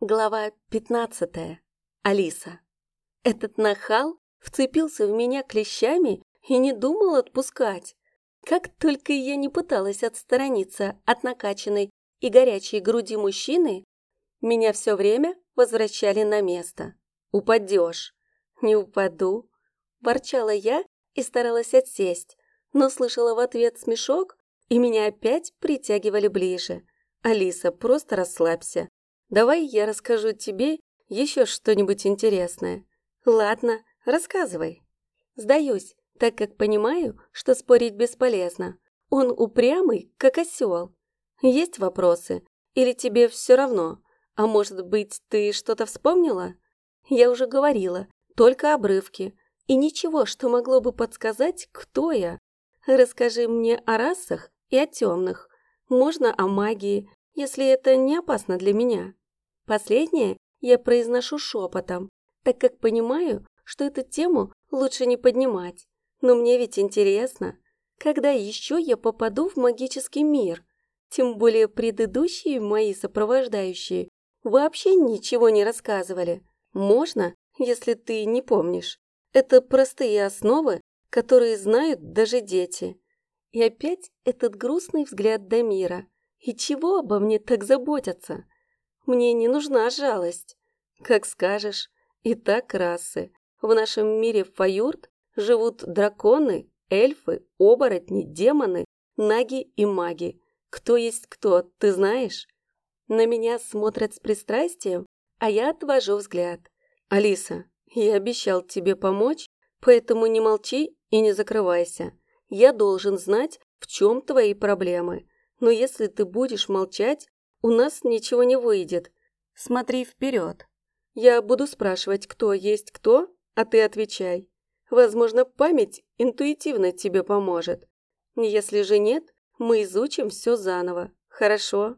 Глава 15. Алиса. Этот нахал вцепился в меня клещами и не думал отпускать. Как только я не пыталась отсторониться от накачанной и горячей груди мужчины, меня все время возвращали на место. «Упадешь». «Не упаду», – ворчала я и старалась отсесть, но слышала в ответ смешок, и меня опять притягивали ближе. «Алиса, просто расслабься. Давай я расскажу тебе еще что-нибудь интересное. Ладно, рассказывай. Сдаюсь, так как понимаю, что спорить бесполезно. Он упрямый, как осел. Есть вопросы? Или тебе все равно? А может быть, ты что-то вспомнила? Я уже говорила, только обрывки. И ничего, что могло бы подсказать, кто я. Расскажи мне о расах и о темных. Можно о магии, если это не опасно для меня. Последнее я произношу шепотом, так как понимаю, что эту тему лучше не поднимать. Но мне ведь интересно, когда еще я попаду в магический мир? Тем более предыдущие мои сопровождающие вообще ничего не рассказывали. Можно, если ты не помнишь. Это простые основы, которые знают даже дети. И опять этот грустный взгляд Дамира. И чего обо мне так заботятся? Мне не нужна жалость. Как скажешь. Итак, расы. В нашем мире Фаюрт живут драконы, эльфы, оборотни, демоны, наги и маги. Кто есть кто, ты знаешь? На меня смотрят с пристрастием, а я отвожу взгляд. Алиса, я обещал тебе помочь, поэтому не молчи и не закрывайся. Я должен знать, в чем твои проблемы. Но если ты будешь молчать, у нас ничего не выйдет. Смотри вперед. Я буду спрашивать, кто есть кто, а ты отвечай. Возможно, память интуитивно тебе поможет. Если же нет, мы изучим все заново. Хорошо?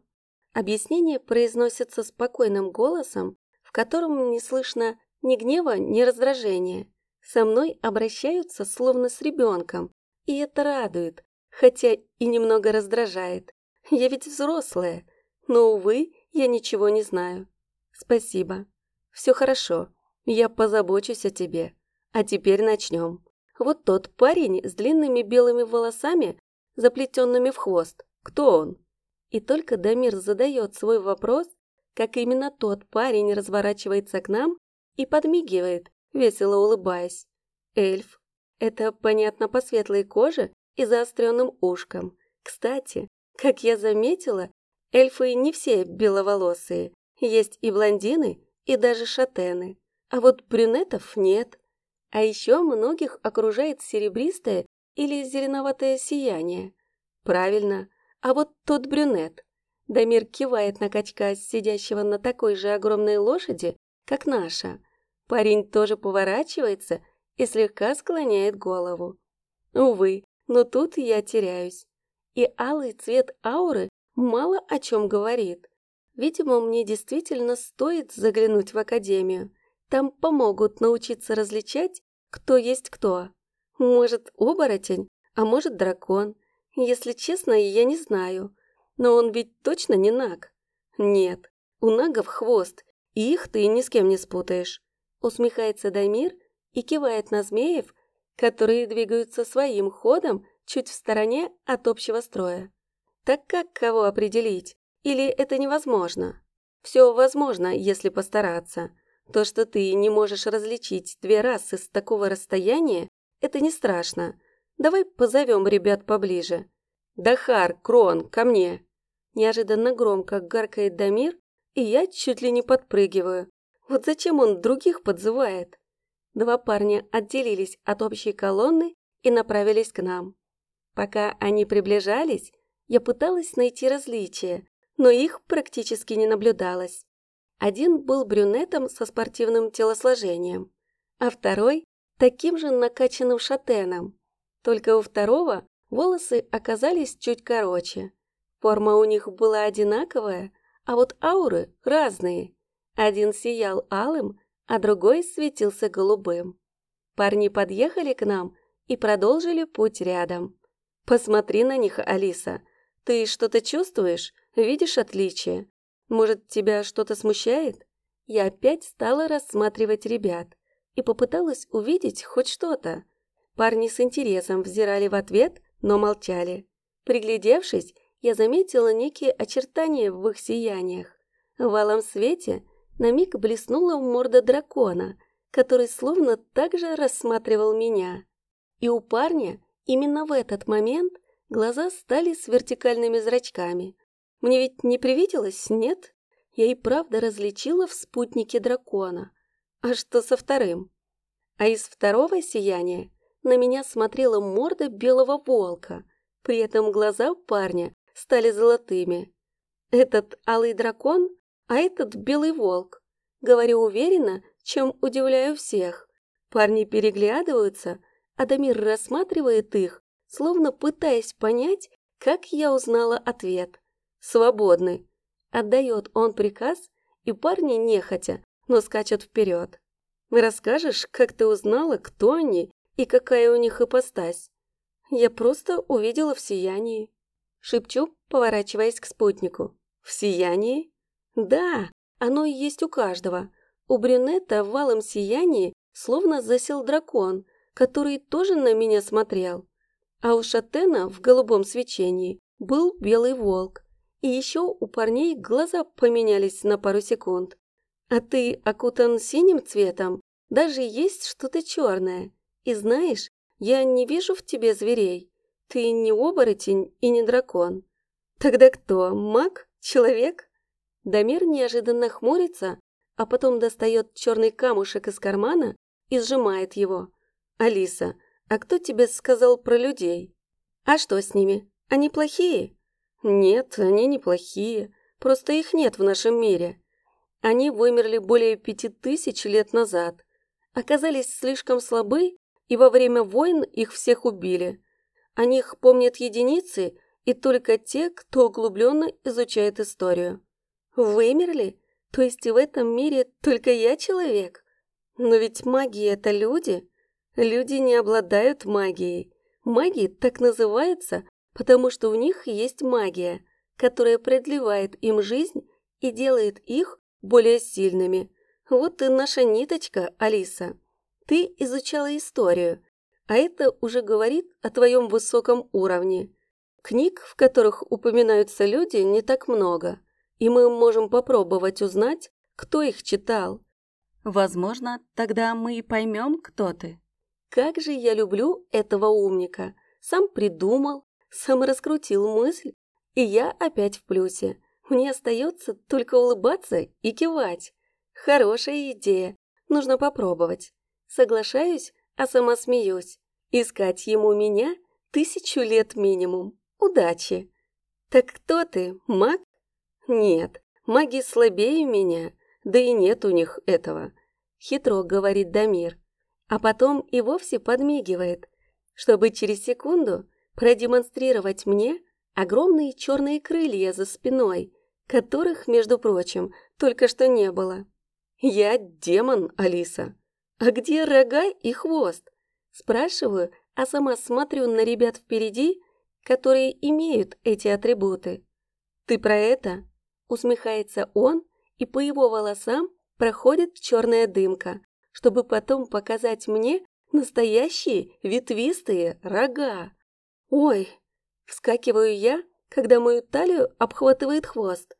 Объяснение произносится спокойным голосом, в котором не слышно ни гнева, ни раздражения. Со мной обращаются словно с ребенком, и это радует, хотя и немного раздражает. Я ведь взрослая, но, увы, я ничего не знаю. Спасибо. Все хорошо. Я позабочусь о тебе. А теперь начнем. Вот тот парень с длинными белыми волосами, заплетенными в хвост. Кто он? И только Дамир задает свой вопрос, как именно тот парень разворачивается к нам и подмигивает, весело улыбаясь. Эльф. Это понятно по светлой коже и заостренным ушкам. Кстати, как я заметила, Эльфы не все беловолосые, есть и блондины, и даже шатены, а вот брюнетов нет. А еще многих окружает серебристое или зеленоватое сияние. Правильно, а вот тот брюнет. Дамир кивает на качка, сидящего на такой же огромной лошади, как наша. Парень тоже поворачивается и слегка склоняет голову. Увы, но тут я теряюсь. И алый цвет ауры мало о чем говорит. Видимо, мне действительно стоит заглянуть в академию. Там помогут научиться различать, кто есть кто. Может, оборотень, а может, дракон. Если честно, я не знаю. Но он ведь точно не наг. Нет, у нагов хвост, и их ты ни с кем не спутаешь. Усмехается Дамир и кивает на змеев, которые двигаются своим ходом чуть в стороне от общего строя. Так как кого определить? Или это невозможно? Все возможно, если постараться. То, что ты не можешь различить две расы с такого расстояния, это не страшно. Давай позовем ребят поближе. Дахар, Крон, ко мне. Неожиданно громко гаркает Дамир, и я чуть ли не подпрыгиваю. Вот зачем он других подзывает? Два парня отделились от общей колонны и направились к нам. Пока они приближались, я пыталась найти различия, но их практически не наблюдалось. Один был брюнетом со спортивным телосложением, а второй – таким же накачанным шатеном. Только у второго волосы оказались чуть короче. Форма у них была одинаковая, а вот ауры разные. Один сиял алым, а другой светился голубым. Парни подъехали к нам и продолжили путь рядом. «Посмотри на них, Алиса. Ты что-то чувствуешь? Видишь отличие? Может, тебя что-то смущает? я опять стала рассматривать ребят и попыталась увидеть хоть что-то. Парни с интересом взирали в ответ, но молчали. Приглядевшись, я заметила некие очертания в их сияниях. В алом свете на миг блеснула морда дракона, который словно также рассматривал меня. И у парня именно в этот момент глаза стали с вертикальными зрачками. Мне ведь не привиделось, нет? Я и правда различила в спутнике дракона. А что со вторым? А из второго сияния на меня смотрела морда белого волка, при этом глаза парня стали золотыми. Этот алый дракон, а этот белый волк. Говорю уверенно, чем удивляю всех. Парни переглядываются, а Дамир рассматривает их, словно пытаясь понять, как я узнала ответ. «Свободны». Отдает он приказ, и парни нехотя, но скачут вперед. «Расскажешь, как ты узнала, кто они и какая у них ипостась?» Я просто увидела в сиянии. Шепчу, поворачиваясь к спутнику. В сиянии? Да, оно и есть у каждого. У брюнета в валом сиянии словно засел дракон, который тоже на меня смотрел. А у Шатена в голубом свечении был белый волк. И еще у парней глаза поменялись на пару секунд. А ты окутан синим цветом, даже есть что-то черное. И знаешь, я не вижу в тебе зверей. Ты не оборотень и не дракон. Тогда кто, маг? Человек? Дамир неожиданно хмурится, а потом достает черный камушек из кармана и сжимает его. «Алиса, а кто тебе сказал про людей?» «А что с ними? Они плохие?» «Нет, они не плохие. Просто их нет в нашем мире. Они вымерли более пяти тысяч лет назад. Оказались слишком слабы и во время войн их всех убили. О них помнят единицы и только те, кто углубленно изучает историю. Вымерли? То есть в этом мире только я человек? Но ведь маги — это люди. Люди не обладают магией. Маги так называются, потому что у них есть магия, которая продлевает им жизнь и делает их более сильными. Вот и наша ниточка, Алиса. Ты изучала историю, а это уже говорит о твоем высоком уровне. Книг, в которых упоминаются люди, не так много, и мы можем попробовать узнать, кто их читал. Возможно, тогда мы и поймем, кто ты. Как же я люблю этого умника. Сам придумал, сам раскрутил мысль, и я опять в плюсе. Мне остается только улыбаться и кивать. Хорошая идея, нужно попробовать. Соглашаюсь, а сама смеюсь. Искать ему меня тысячу лет минимум. Удачи. Так кто ты, маг? Нет, маги слабее меня, да и нет у них этого. Хитро говорит Дамир, а потом и вовсе подмигивает, чтобы через секунду продемонстрировать мне огромные черные крылья за спиной, которых, между прочим, только что не было. Я демон, Алиса. «А где рога и хвост?» Спрашиваю, а сама смотрю на ребят впереди, которые имеют эти атрибуты. «Ты про это?» Усмехается он, и по его волосам проходит черная дымка, чтобы потом показать мне настоящие ветвистые рога. «Ой!» Вскакиваю я, когда мою талию обхватывает хвост.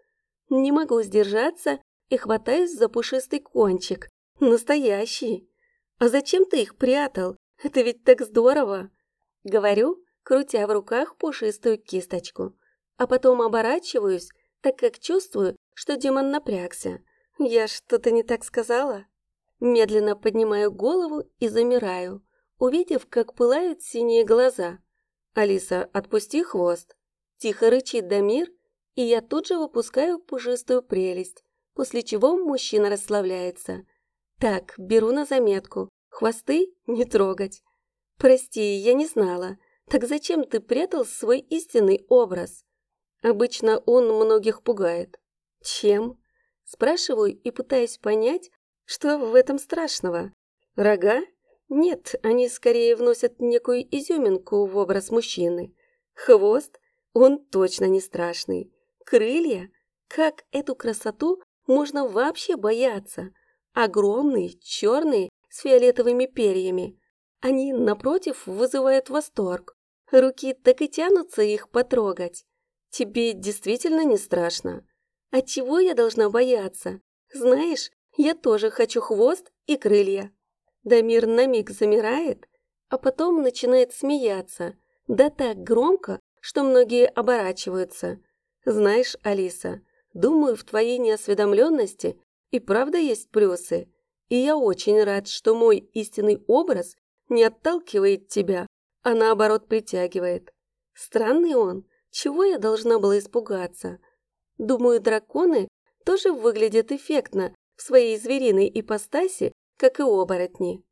Не могу сдержаться и хватаюсь за пушистый кончик. Настоящий. «А зачем ты их прятал? Это ведь так здорово!» Говорю, крутя в руках пушистую кисточку. А потом оборачиваюсь, так как чувствую, что демон напрягся. Я что-то не так сказала? Медленно поднимаю голову и замираю, увидев, как пылают синие глаза. «Алиса, отпусти хвост!» Тихо рычит Дамир, и я тут же выпускаю пушистую прелесть, после чего мужчина расслабляется. Так, беру на заметку. Хвосты не трогать. Прости, я не знала. Так зачем ты прятал свой истинный образ? Обычно он многих пугает. Чем? Спрашиваю и пытаюсь понять, что в этом страшного. Рога? Нет, они скорее вносят некую изюминку в образ мужчины. Хвост? Он точно не страшный. Крылья? Как эту красоту можно вообще бояться? Огромные, черные, с фиолетовыми перьями. Они, напротив, вызывают восторг. Руки так и тянутся их потрогать. Тебе действительно не страшно? А чего я должна бояться? Знаешь, я тоже хочу хвост и крылья. Дамир на миг замирает, а потом начинает смеяться. Да так громко, что многие оборачиваются. Знаешь, Алиса, думаю, в твоей неосведомленности и правда есть плюсы. И я очень рад, что мой истинный образ не отталкивает тебя, а наоборот притягивает. Странный он. Чего я должна была испугаться? Думаю, драконы тоже выглядят эффектно в своей звериной ипостаси, как и оборотни.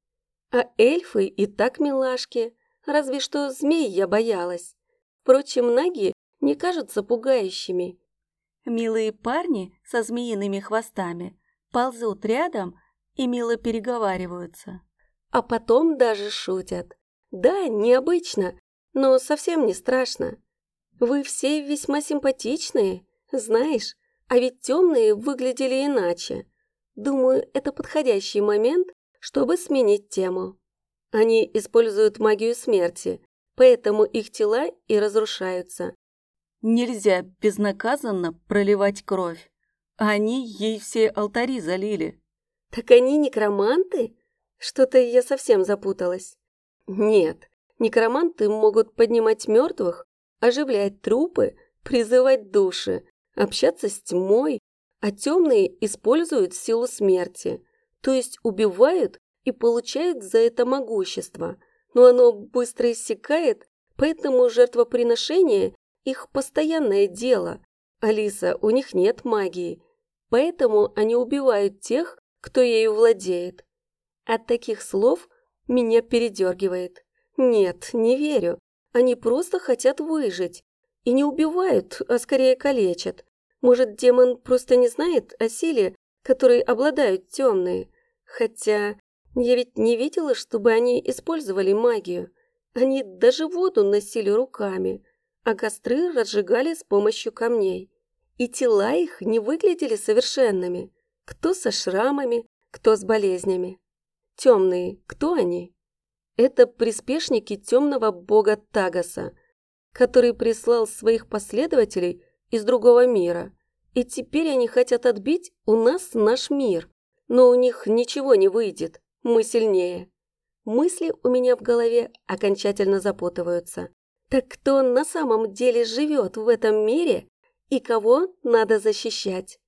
А эльфы и так милашки, разве что змей я боялась. Впрочем, наги не кажутся пугающими. Милые парни со змеиными хвостами ползут рядом и мило переговариваются. А потом даже шутят. Да, необычно, но совсем не страшно. Вы все весьма симпатичные, знаешь, а ведь темные выглядели иначе. Думаю, это подходящий момент, чтобы сменить тему. Они используют магию смерти, поэтому их тела и разрушаются. Нельзя безнаказанно проливать кровь. Они ей все алтари залили. Так они некроманты? Что-то я совсем запуталась. Нет, некроманты могут поднимать мертвых, оживлять трупы, призывать души, общаться с тьмой, а темные используют силу смерти, то есть убивают и получают за это могущество, но оно быстро иссякает, поэтому жертвоприношение – их постоянное дело. Алиса, у них нет магии, поэтому они убивают тех, кто ею владеет. От таких слов меня передергивает. Нет, не верю. Они просто хотят выжить. И не убивают, а скорее калечат. Может, демон просто не знает о силе, которой обладают темные. Хотя я ведь не видела, чтобы они использовали магию. Они даже воду носили руками, а костры разжигали с помощью камней. И тела их не выглядели совершенными. Кто со шрамами, кто с болезнями. Темные, кто они? Это приспешники темного бога Тагаса, который прислал своих последователей из другого мира. И теперь они хотят отбить у нас наш мир. Но у них ничего не выйдет, мы сильнее. Мысли у меня в голове окончательно запутываются. Так кто на самом деле живет в этом мире и кого надо защищать?